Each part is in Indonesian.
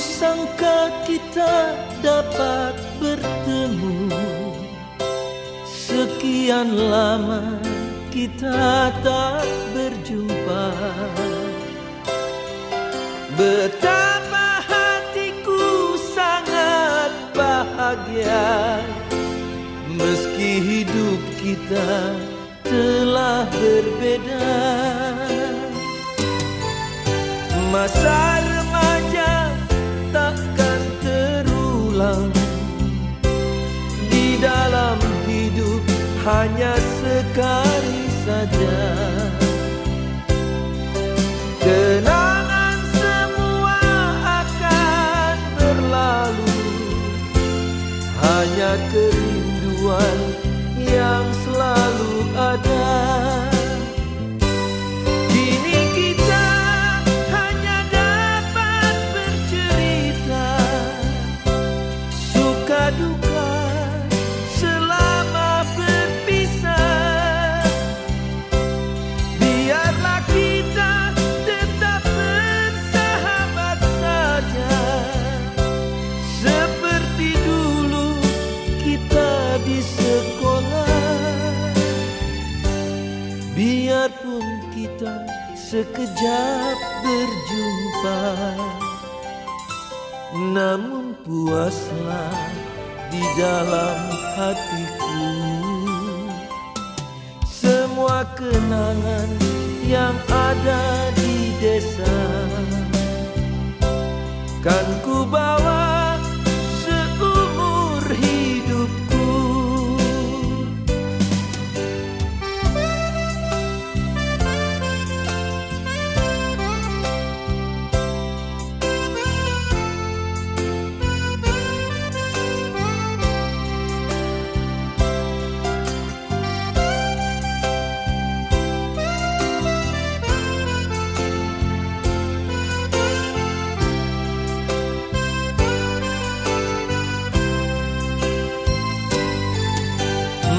sangka kita dapat bertemu. Sekian lama kita tak berjumpa. Betapa hatiku sangat bahagia. Meski hidup kita telah berbeda. Masa hanya sekali saja. Kenangan semua akan berlalu. Hanya kerinduan yang selalu ada Biarpun kita sekejap berjumpa Namun puaslah di dalam hatiku. Semua kenangan yang ada di desa Kan ku bawa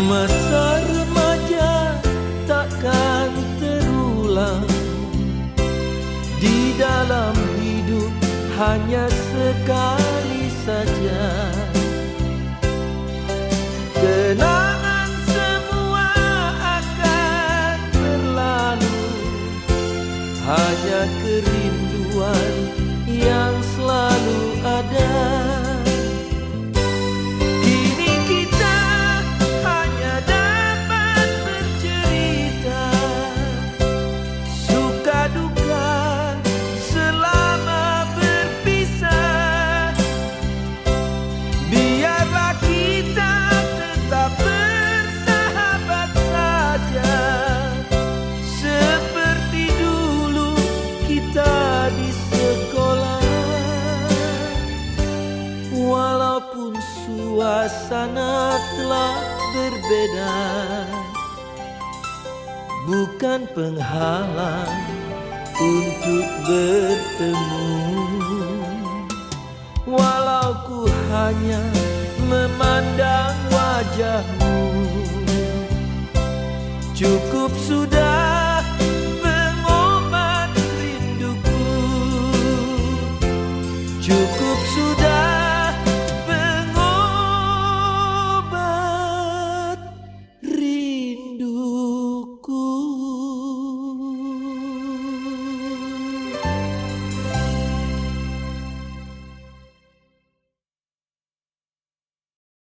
Masa remaja takkan terulang. Di dalam hidup hanya sekali saja. Kenangan semua akan berlalu. Hanya kerinduan yang suasana telah berbeda. Bukan penghalang untuk bertemu. Walau ku hanya memandang wajahmu Cukup sudah